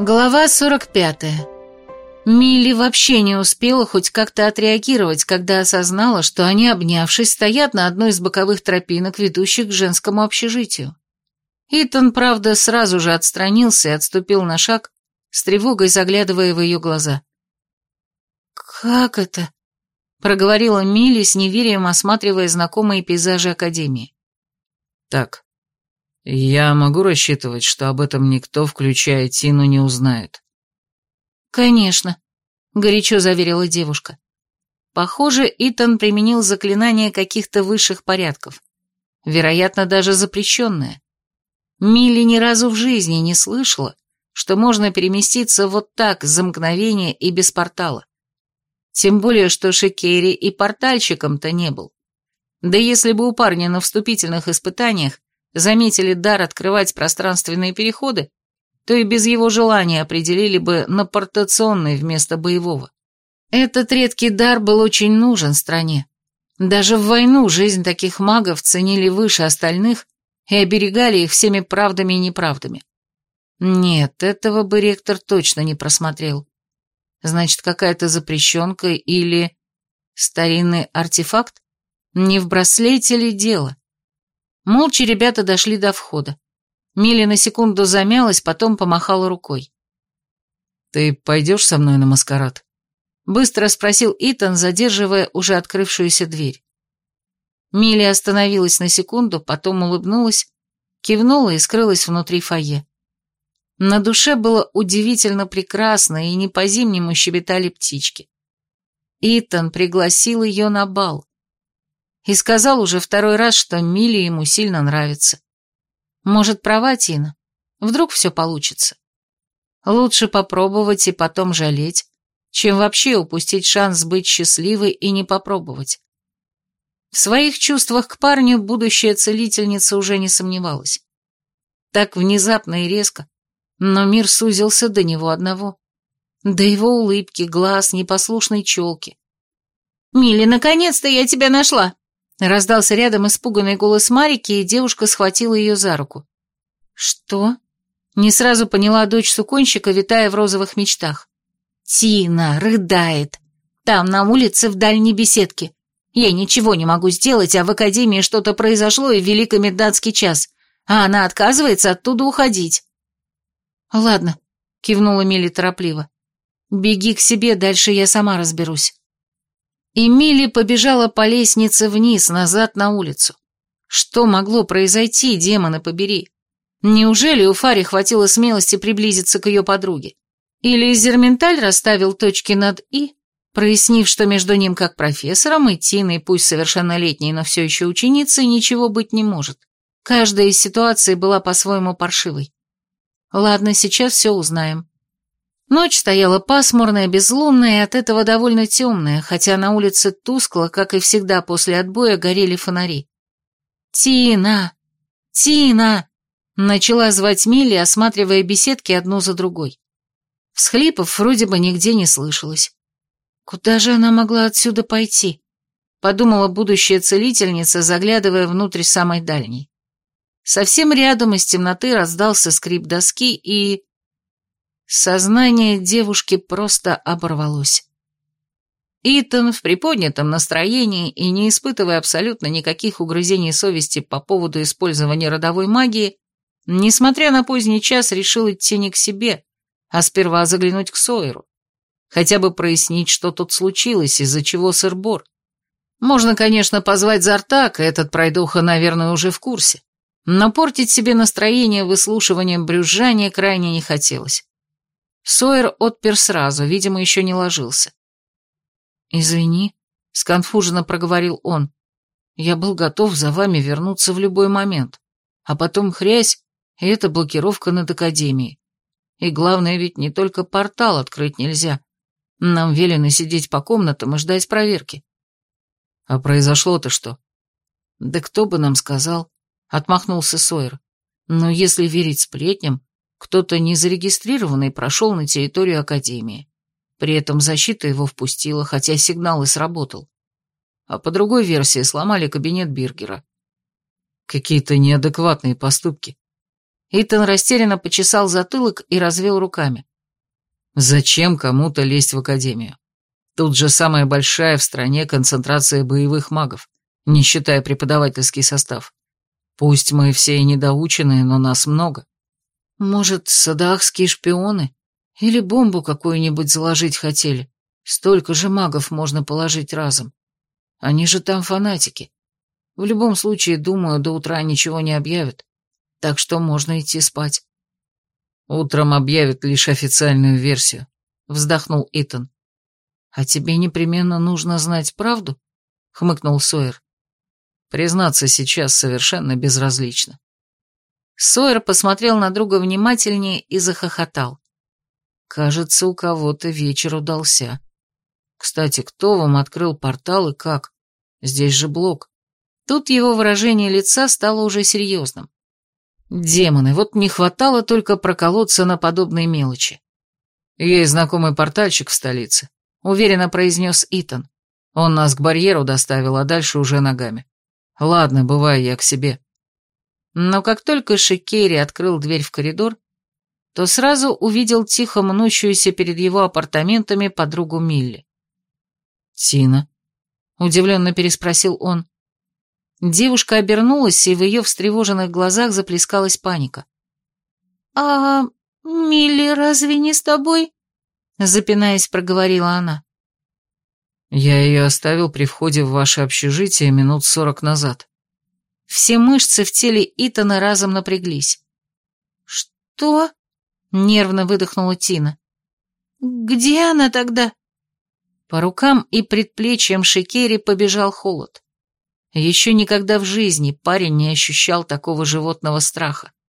Глава 45. Милли вообще не успела хоть как-то отреагировать, когда осознала, что они, обнявшись, стоят на одной из боковых тропинок, ведущих к женскому общежитию. Итан, правда, сразу же отстранился и отступил на шаг, с тревогой заглядывая в ее глаза. «Как это?» — проговорила Милли с неверием, осматривая знакомые пейзажи Академии. «Так, я могу рассчитывать, что об этом никто, включая Тину, не узнает?» «Конечно», — горячо заверила девушка. Похоже, Итан применил заклинание каких-то высших порядков. Вероятно, даже запрещенное. Милли ни разу в жизни не слышала, что можно переместиться вот так, за мгновение и без портала. Тем более, что Шикери и портальщиком-то не был. Да если бы у парня на вступительных испытаниях заметили дар открывать пространственные переходы, то и без его желания определили бы на портационный вместо боевого. Этот редкий дар был очень нужен стране. Даже в войну жизнь таких магов ценили выше остальных и оберегали их всеми правдами и неправдами. Нет, этого бы ректор точно не просмотрел. Значит, какая-то запрещенка или старинный артефакт? Не в браслете ли дело? Молча ребята дошли до входа. Милли на секунду замялась, потом помахала рукой. «Ты пойдешь со мной на маскарад?» Быстро спросил Итан, задерживая уже открывшуюся дверь. Милли остановилась на секунду, потом улыбнулась, кивнула и скрылась внутри фойе. На душе было удивительно прекрасно, и не по-зимнему щебетали птички. Итан пригласил ее на бал и сказал уже второй раз, что Миле ему сильно нравится. Может, права Тина? Вдруг все получится. Лучше попробовать и потом жалеть, чем вообще упустить шанс быть счастливой и не попробовать. В своих чувствах к парню будущая целительница уже не сомневалась. Так внезапно и резко, но мир сузился до него одного. До его улыбки, глаз, непослушной челки. «Милли, наконец-то я тебя нашла!» Раздался рядом испуганный голос Марики, и девушка схватила ее за руку. «Что?» Не сразу поняла дочь суконщика, витая в розовых мечтах. «Тина рыдает. Там, на улице, в дальней беседке. Я ничего не могу сделать, а в академии что-то произошло и в великомендатский час, а она отказывается оттуда уходить». «Ладно», — кивнула Милли торопливо. «Беги к себе, дальше я сама разберусь». Эмили побежала по лестнице вниз, назад на улицу. Что могло произойти, демона побери? Неужели у Фари хватило смелости приблизиться к ее подруге? Или Зерменталь расставил точки над «и», прояснив, что между ним как профессором и Тиной, пусть совершеннолетней, но все еще ученицей, ничего быть не может. Каждая из ситуаций была по-своему паршивой. Ладно, сейчас все узнаем. Ночь стояла пасмурная, безлунная и от этого довольно темная, хотя на улице тускло, как и всегда после отбоя, горели фонари. «Тина! Тина!» Начала звать Милли, осматривая беседки одну за другой. Всхлипов вроде бы нигде не слышалось. Куда же она могла отсюда пойти? Подумала будущая целительница, заглядывая внутрь самой дальней. Совсем рядом из темноты раздался скрип доски и... Сознание девушки просто оборвалось. Итан в приподнятом настроении и не испытывая абсолютно никаких угрызений совести по поводу использования родовой магии, несмотря на поздний час, решил идти не к себе, а сперва заглянуть к Сойеру. Хотя бы прояснить, что тут случилось, из-за чего сыр-бор. Можно, конечно, позвать Зартака, этот пройдоха, наверное, уже в курсе. Но портить себе настроение выслушиванием брюзжания крайне не хотелось. Сойер отпер сразу, видимо, еще не ложился. «Извини», — сконфуженно проговорил он. «Я был готов за вами вернуться в любой момент. А потом хрясь, и это блокировка над Академией. И главное ведь не только портал открыть нельзя. Нам велено сидеть по комнатам и ждать проверки». «А произошло-то что?» «Да кто бы нам сказал?» — отмахнулся Сойер. «Но если верить сплетням, кто-то незарегистрированный прошел на территорию Академии. При этом защита его впустила, хотя сигнал и сработал. А по другой версии сломали кабинет Биргера. Какие-то неадекватные поступки. Итан растерянно почесал затылок и развел руками. Зачем кому-то лезть в академию? Тут же самая большая в стране концентрация боевых магов, не считая преподавательский состав. Пусть мы все и недоученные, но нас много. Может, садахские шпионы? Или бомбу какую-нибудь заложить хотели? Столько же магов можно положить разом. Они же там фанатики. В любом случае, думаю, до утра ничего не объявят. Так что можно идти спать. Утром объявят лишь официальную версию, вздохнул Итан. А тебе непременно нужно знать правду? хмыкнул Сойер. Признаться, сейчас совершенно безразлично. Сойер посмотрел на друга внимательнее и захохотал. Кажется, у кого-то вечер удался. Кстати, кто вам открыл портал и как? Здесь же блок. Тут его выражение лица стало уже серьезным. Демоны, вот не хватало только проколоться на подобные мелочи. Есть знакомый портальчик в столице, уверенно произнес Итан. Он нас к барьеру доставил, а дальше уже ногами. Ладно, бываю я к себе. Но как только Шикери открыл дверь в коридор, то сразу увидел тихо мнущуюся перед его апартаментами подругу Милли. «Тина?» — удивленно переспросил он. Девушка обернулась, и в ее встревоженных глазах заплескалась паника. «А Милли разве не с тобой?» Запинаясь, проговорила она. «Я ее оставил при входе в ваше общежитие минут сорок назад». Все мышцы в теле Итана разом напряглись. «Что?» — нервно выдохнула Тина. «Где она тогда?» По рукам и предплечьям Шикери побежал холод. Еще никогда в жизни парень не ощущал такого животного страха.